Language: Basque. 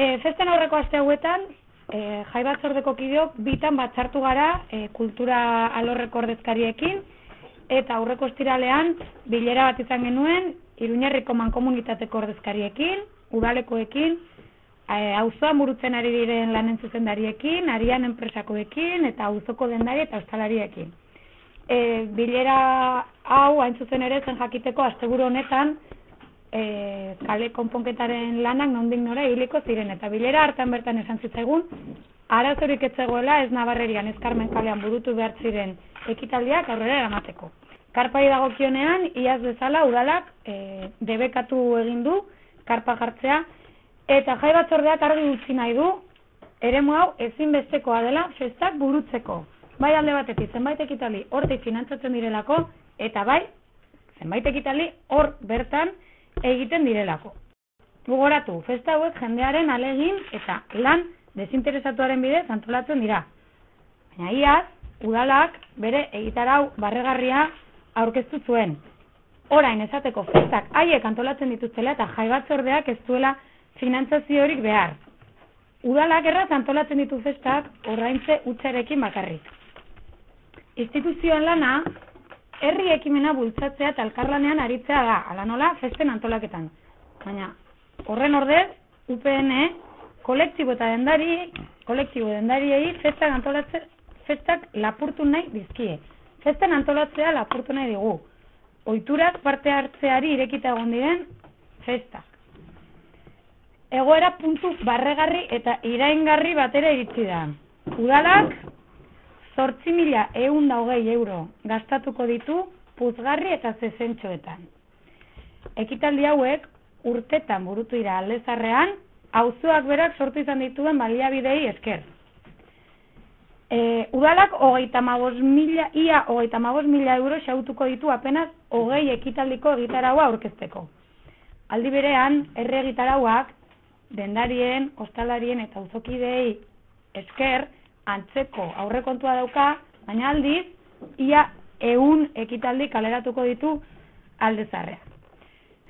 E, festen aurreko aste hauetan, e, jai batzordeko kideok bitan batzartu gara e, kultura alorreko ordezkariekin, eta aurreko estiralean bilera bat izan genuen, Iruñerriko mankomunitateko ordezkariekin, udalekoekin, auzoan burutzen ari diren lanen zuzendariekin, arian enpresakoekin, eta auzoko dendari eta ostalariekin. E, bilera hau, hain zuzen ere, zen jakiteko, asteguru honetan, e, kale konponketaren lanak nondik nora hiliko ziren eta bilera hartan bertan esan zitzaigun arazorik etzegoela ez nabarrerian ezkarmen kalean burutu behar ziren ekitaldiak aurrera eramateko. Karpai dagokionean iaz bezala udalak e, debekatu egin du karpa jartzea eta jai batzordeak argi utzi nahi du eremu hau ezinbestekoa dela festak burutzeko. Bai alde batetik zenbait ekitali hortik finantzatzen direlako eta bai zenbait ekitali hor bertan egiten direlako. Gugoratu, festa hauek jendearen alegin eta lan desinteresatuaren bidez antolatzen dira. Baina iaz, udalak bere egitarau barregarria aurkeztu zuen. Orain esateko festak haiek antolatzen dituztela eta jaibatzordeak ez duela finantzaziorik behar. Udalak erraz antolatzen ditu festak orraintze utxarekin bakarrik. Instituzioan lana herri ekimena bultzatzea eta elkarlanean aritzea da, ala nola, festen antolaketan. Baina, horren ordez, UPN, kolektibo eta dendari, kolektibo dendariei festak antolatzea, festak lapurtu nahi dizkie. Festen antolatzea lapurtu nahi digu. Oiturak parte hartzeari irekita egon diren festak. Egoera puntu barregarri eta iraingarri batera iritsi da. Udalak zortzi mila eun da hogei euro gastatuko ditu puzgarri eta zezentxoetan. Ekitaldi hauek urtetan burutu ira aldezarrean, auzoak berak sortu izan dituen baliabidei esker. E, udalak hogeita mila, ia hogeita mila euro xautuko ditu apenas hogei ekitaldiko egitaraua aurkezteko. Aldi berean, erre egitarauak, dendarien, ostalarien eta uzokidei esker, antzeko aurrekontua dauka, baina aldiz, ia eun ekitaldi kaleratuko ditu aldezarreak.